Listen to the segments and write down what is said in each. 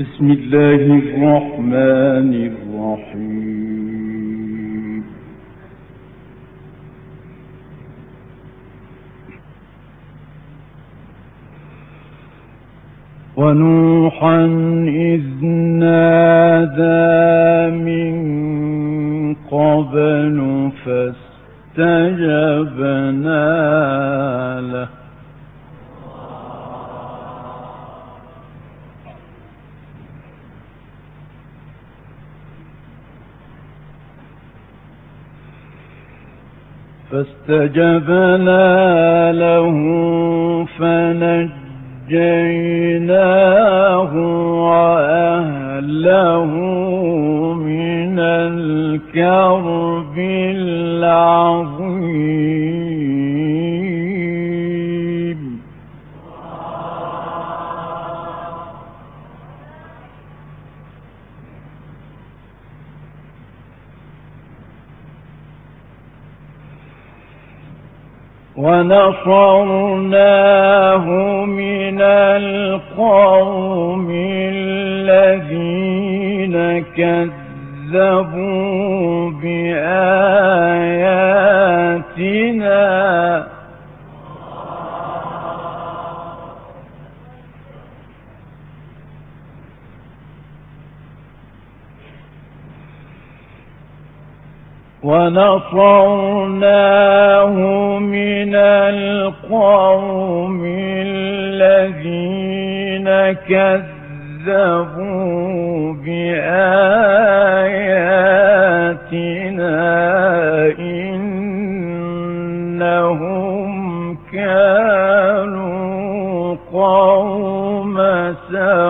بسم الله الرحمن الرحيم. ونوحا إذ نادى من قبل فاستجبنا له. فاستجبنا له فنجيناه وأهله من الكرب العظيم. ونصرناه من القوم الذين كذبوا بآياتنا. ونصرناه من القوم الذين كذبوا بآياتنا إنهم كانوا قوم سوء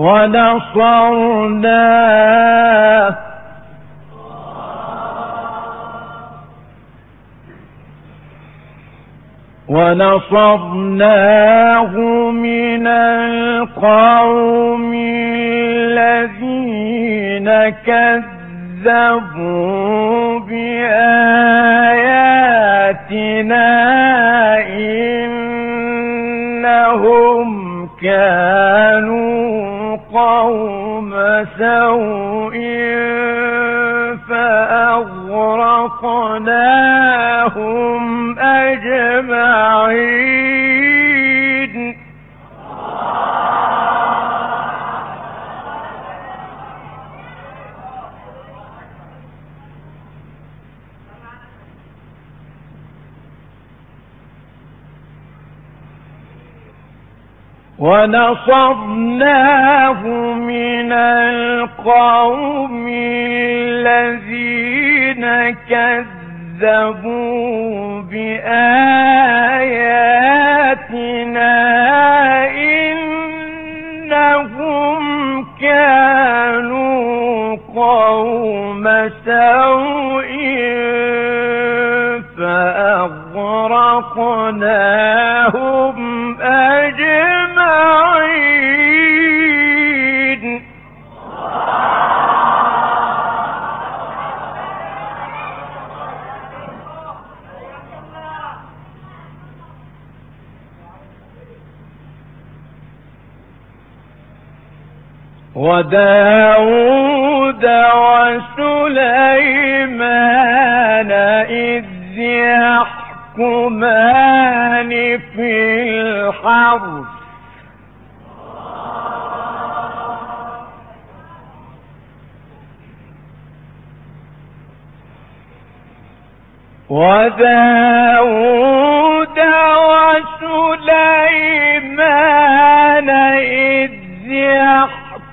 ونصرناه ونصرناه من القوم الذين كذبوا بآياتنا. سوء فأغرقناهم ونصرناه من القوم الذين كذبوا بآياتنا. وداود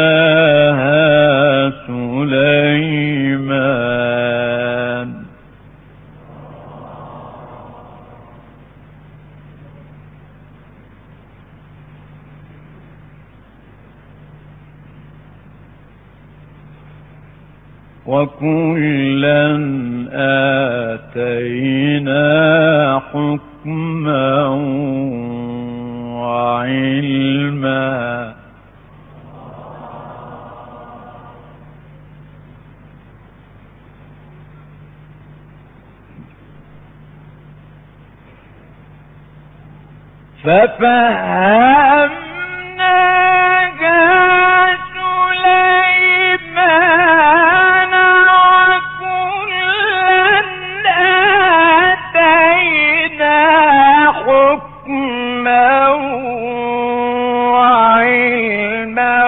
ففهمناها سليمان وكلا آتينا حكما وعلما ففهمناها سليمان آتينا حكما وعلما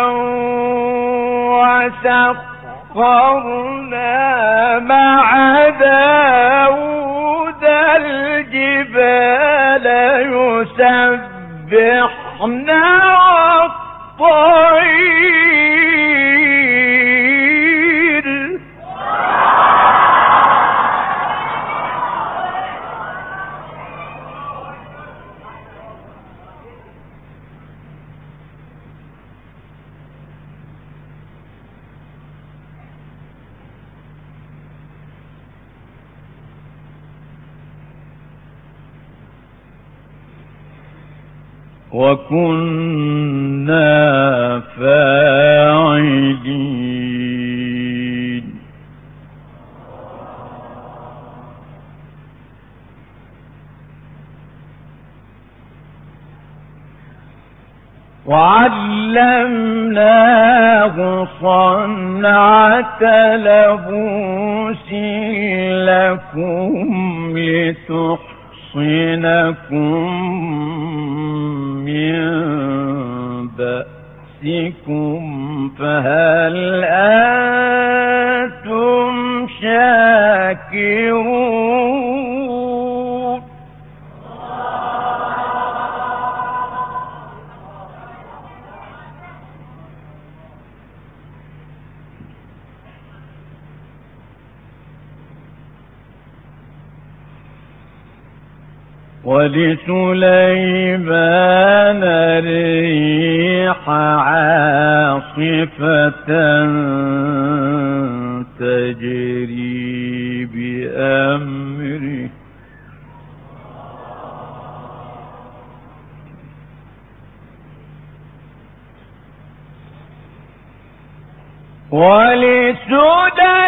مع داود الجبال يسبحن والطير وكنا فاعلين. وعلمناه صنعة لبوس لكم لتحصنكم من بأسكم فهل أنتم شاكرون؟ ولسليمان ريح عاصفة تجري بأمره ولسليمان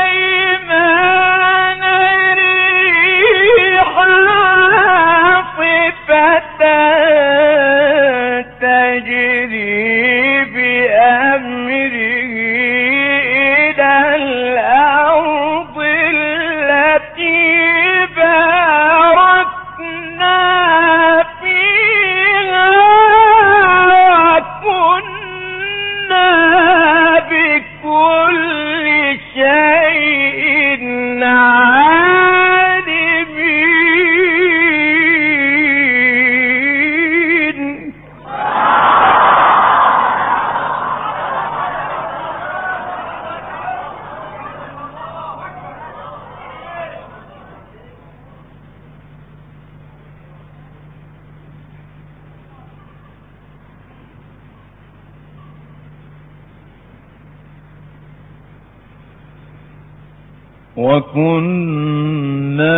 وكنا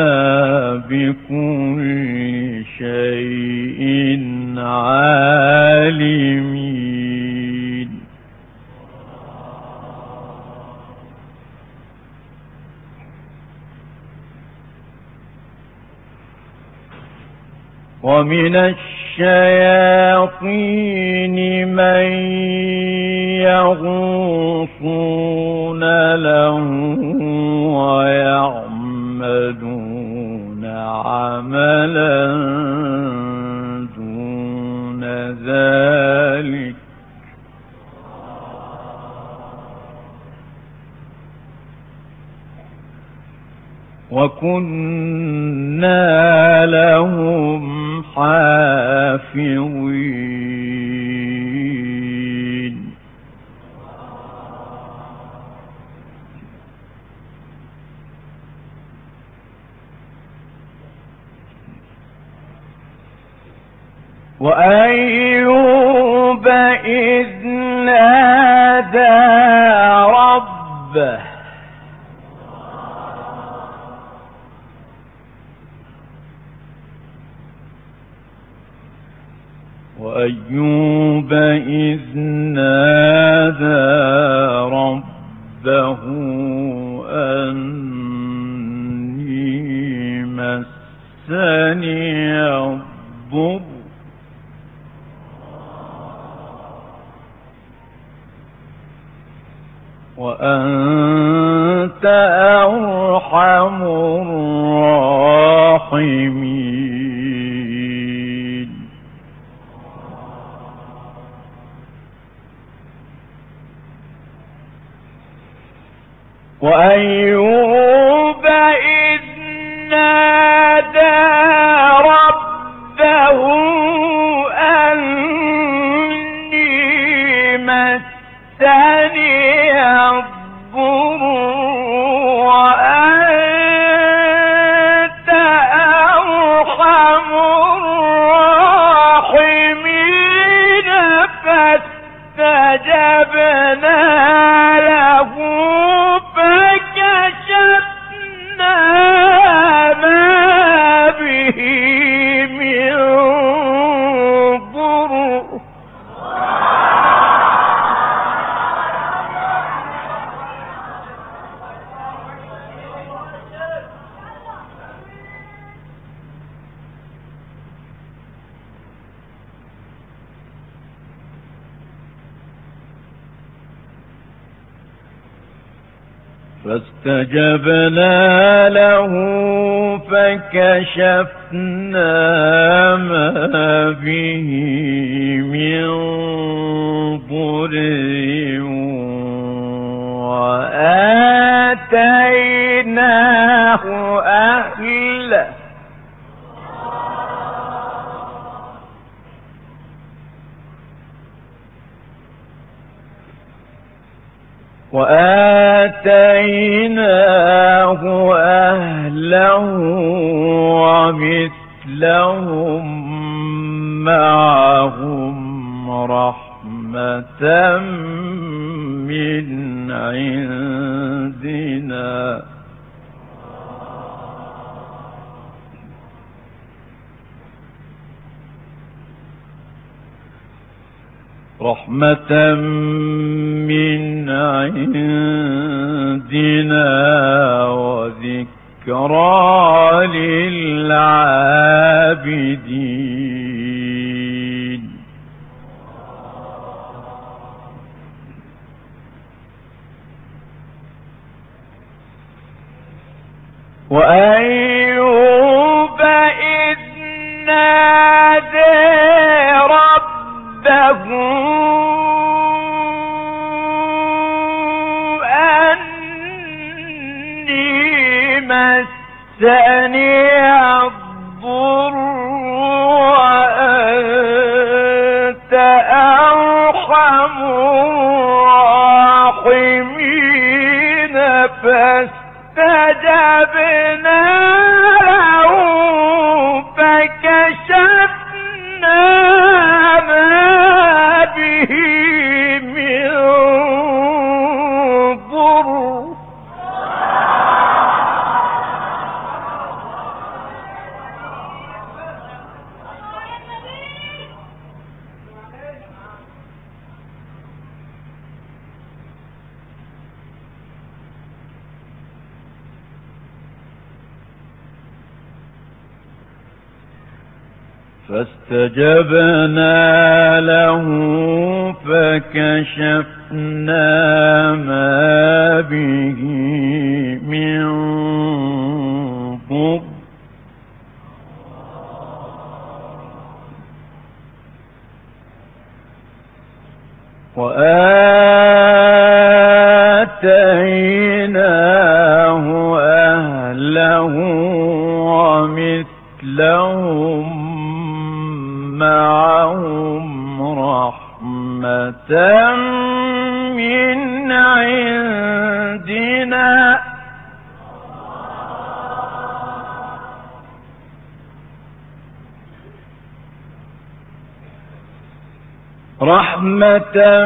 بكل شيء عالمين. ومن الشياطين من يغوصون له ويعملون عملا دون ذلك. وكنا لهم حافظين. وأيوب أرحم الراحمين فاستجبنا له فكشفنا ما به من ضر وآتيناه أهله. وآتيناه أهله ومثلهم معهم رحمة من عندنا رحمة من عندنا وذكرى للعابدين. وأيوب إذ نادى ربه مسني الضر وأنت أرحم فاستجبنا له فكشفنا ما به رحمة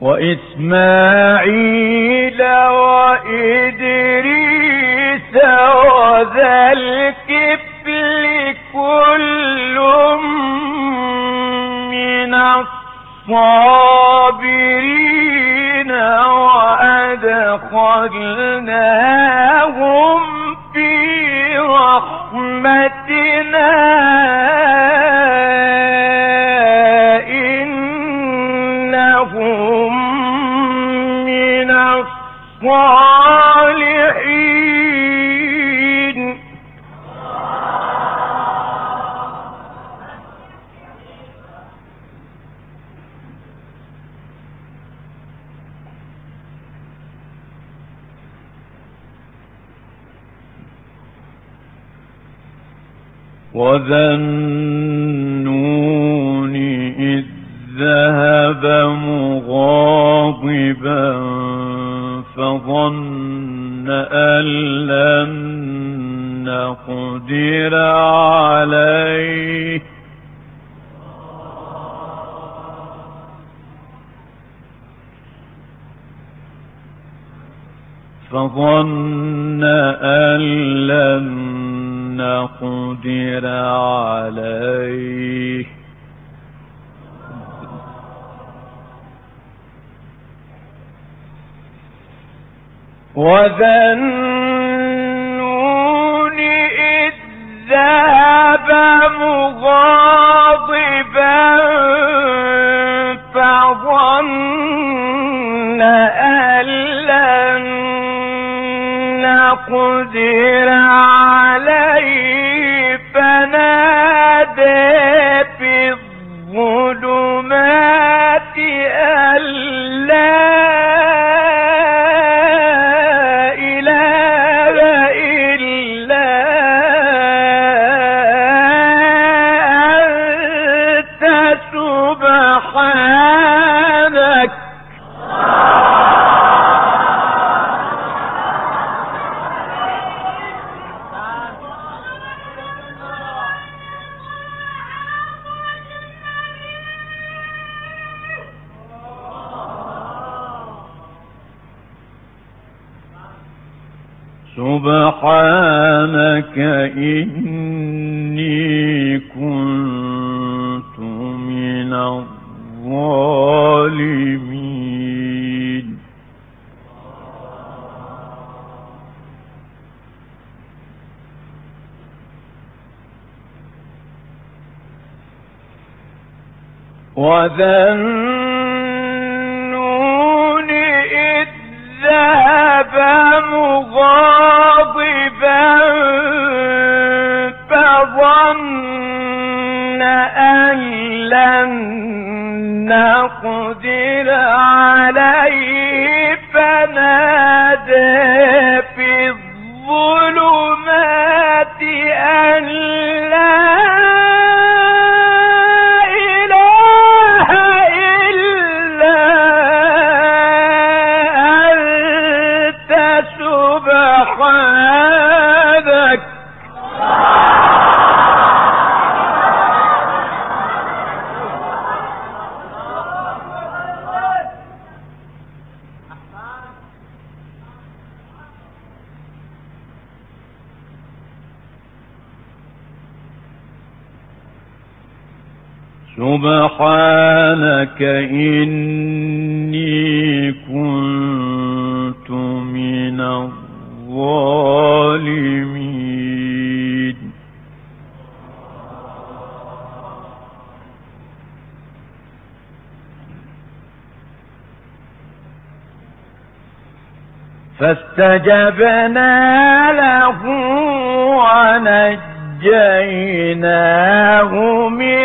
وإسماعيل وإدريس وذا الكفل كل من الصابرين وأدخلناهم في رحمتنا. وذا النون إذ ذهب مغاضبا فظن أن لن نقدر عليه فظن أن لن نقدر عليه. وذا النون إذ ذهب مغاضبا فظن أن لن نقدر عليه سبحانك إني كنت من الظالمين. وذن سبحانك إني كنت من الظالمين فاستجبنا له ونجيناه من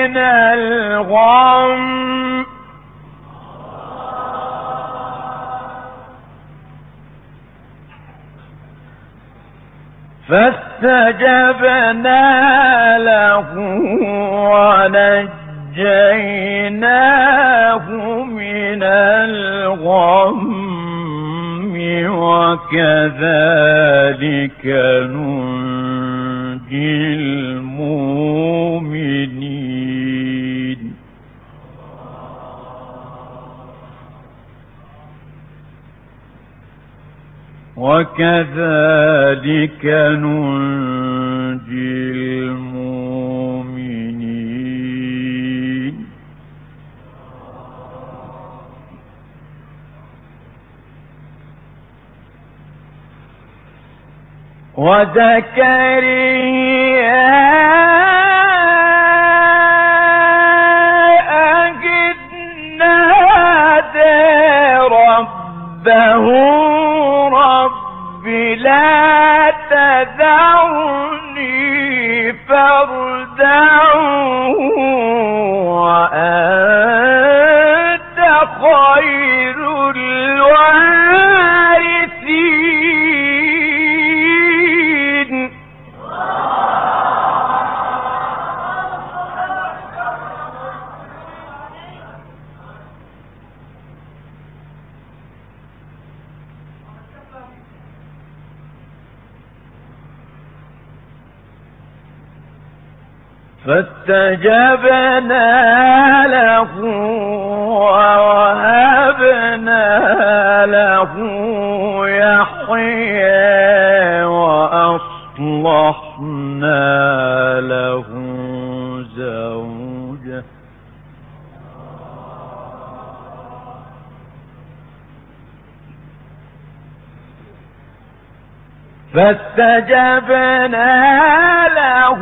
فاستجبنا له ونجيناه من الغم وكذلك ننجي المؤمنين وكذلك ننجي المؤمنين. وزكريا أجد نادى ربه تذرني فردا وأنت فاستجبنا له ووهبنا له يحيى وأصلحنا له زوجه. فاستجبنا له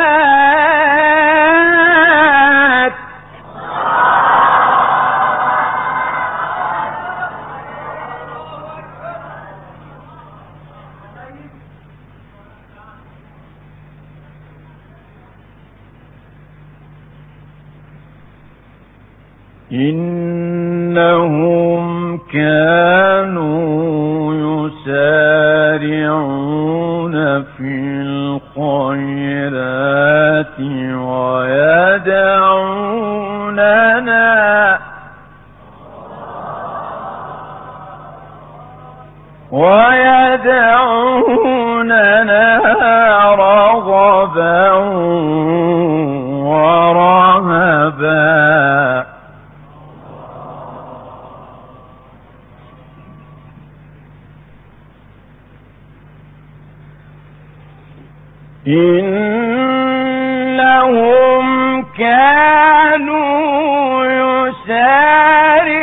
إنهم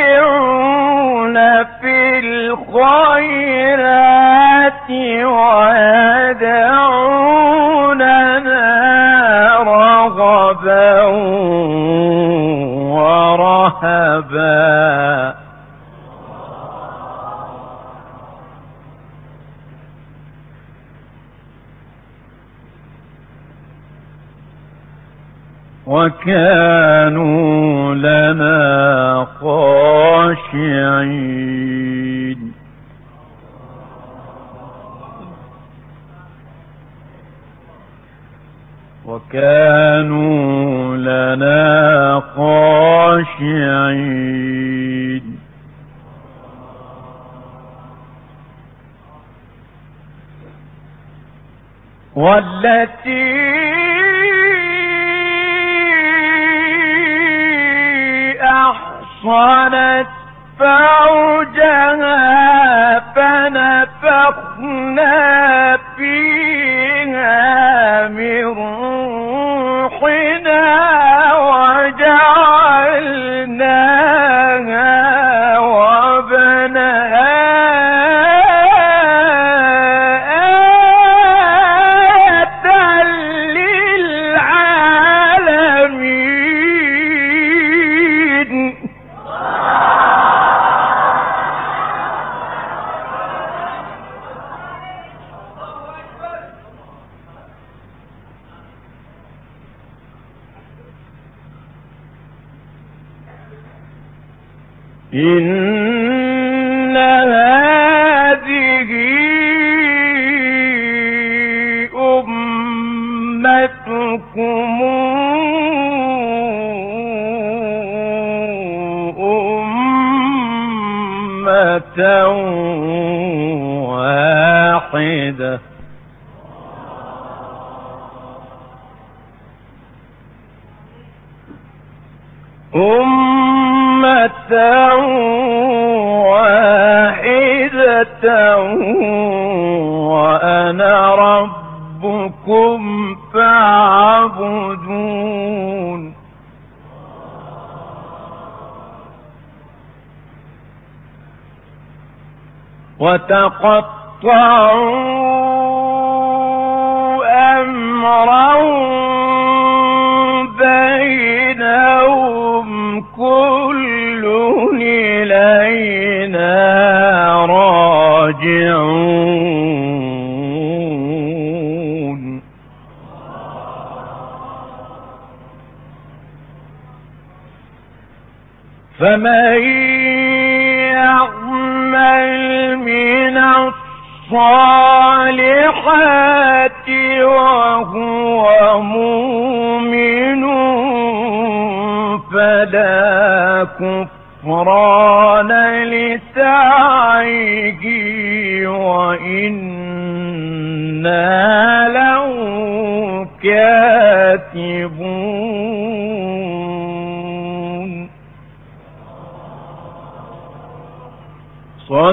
يسارعون في الخيرات ويدعوننا رغبا ورهبا. وكانوا أحصنت فوجها فنفخنا واحدة أمة واحدة وأنا ربكم فاعبدون. وتقطعوا أمرهم فمن